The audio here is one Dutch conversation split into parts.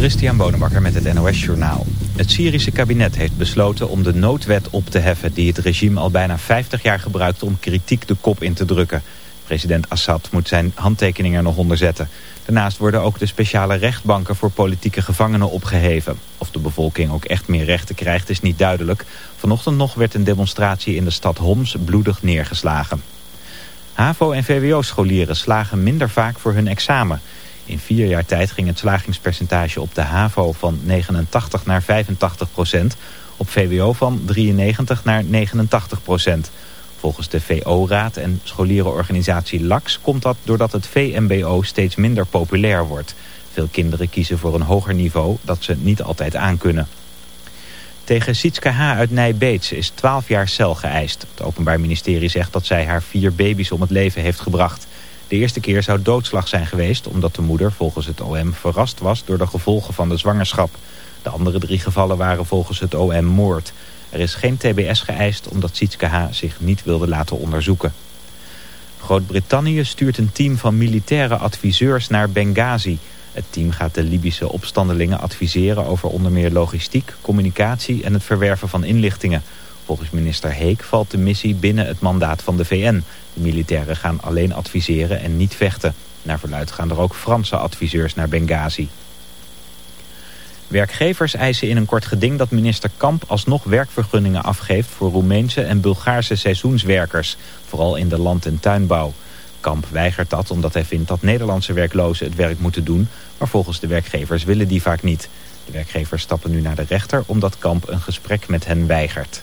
Christian Bonenbakker met het NOS Journaal. Het Syrische kabinet heeft besloten om de noodwet op te heffen... die het regime al bijna 50 jaar gebruikt om kritiek de kop in te drukken. President Assad moet zijn handtekening er nog onder zetten. Daarnaast worden ook de speciale rechtbanken voor politieke gevangenen opgeheven. Of de bevolking ook echt meer rechten krijgt is niet duidelijk. Vanochtend nog werd een demonstratie in de stad Homs bloedig neergeslagen. HAVO- en VWO-scholieren slagen minder vaak voor hun examen... In vier jaar tijd ging het slagingspercentage op de HAVO van 89 naar 85 procent. Op VWO van 93 naar 89 procent. Volgens de VO-raad en scholierenorganisatie LAX komt dat doordat het VMBO steeds minder populair wordt. Veel kinderen kiezen voor een hoger niveau dat ze niet altijd aankunnen. Tegen Sietske H. uit Nijbeets is 12 jaar cel geëist. Het Openbaar Ministerie zegt dat zij haar vier baby's om het leven heeft gebracht. De eerste keer zou doodslag zijn geweest omdat de moeder volgens het OM verrast was door de gevolgen van de zwangerschap. De andere drie gevallen waren volgens het OM moord. Er is geen TBS geëist omdat Sietske H. zich niet wilde laten onderzoeken. Groot-Brittannië stuurt een team van militaire adviseurs naar Benghazi. Het team gaat de Libische opstandelingen adviseren over onder meer logistiek, communicatie en het verwerven van inlichtingen. Volgens minister Heek valt de missie binnen het mandaat van de VN. De militairen gaan alleen adviseren en niet vechten. Naar verluid gaan er ook Franse adviseurs naar Benghazi. Werkgevers eisen in een kort geding dat minister Kamp alsnog werkvergunningen afgeeft voor Roemeense en Bulgaarse seizoenswerkers, vooral in de land- en tuinbouw. Kamp weigert dat omdat hij vindt dat Nederlandse werklozen het werk moeten doen, maar volgens de werkgevers willen die vaak niet. De werkgevers stappen nu naar de rechter omdat Kamp een gesprek met hen weigert.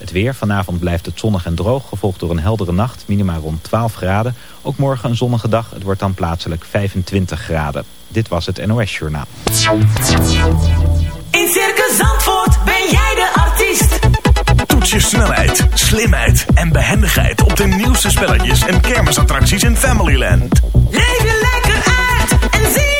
Het weer, vanavond blijft het zonnig en droog, gevolgd door een heldere nacht, minima rond 12 graden. Ook morgen een zonnige dag, het wordt dan plaatselijk 25 graden. Dit was het NOS Journaal. In Circus Zandvoort ben jij de artiest. Toets je snelheid, slimheid en behendigheid op de nieuwste spelletjes en kermisattracties in Familyland. Leef je lekker uit en zie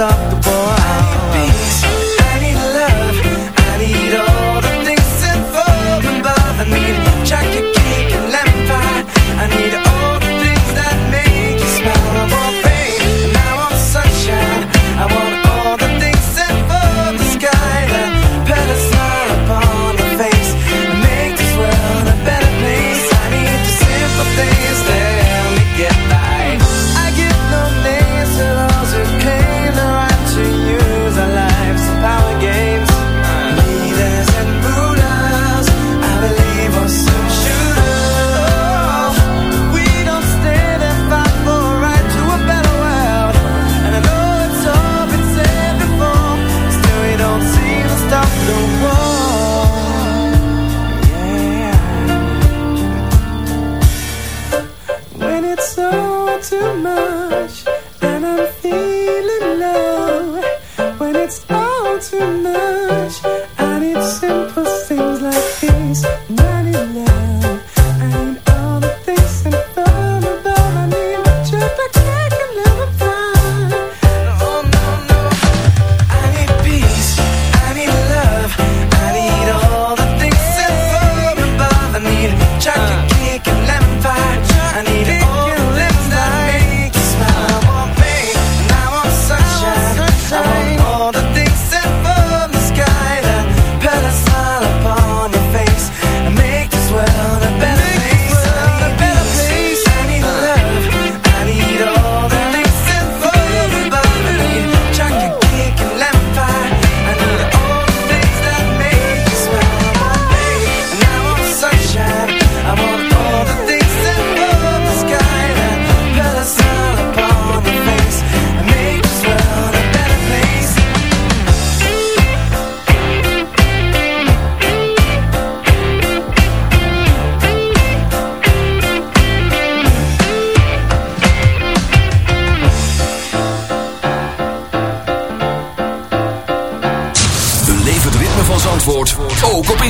stop the boy.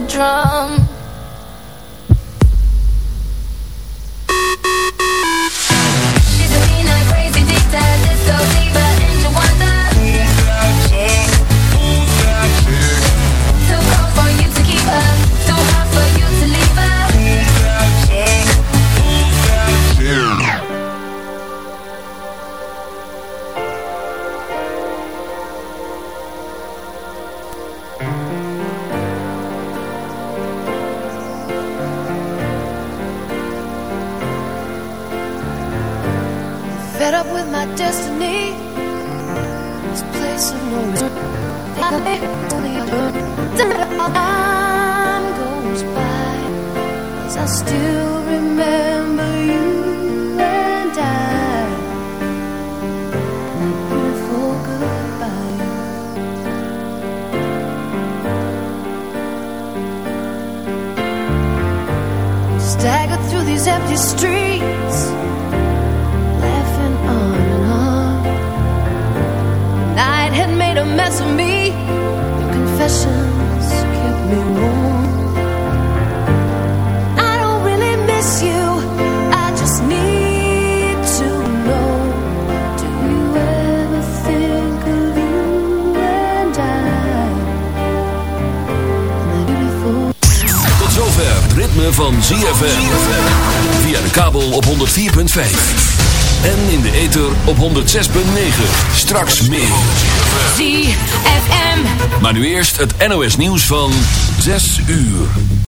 drum. Straks meer. ZFM. Maar nu eerst het NOS nieuws van 6 uur.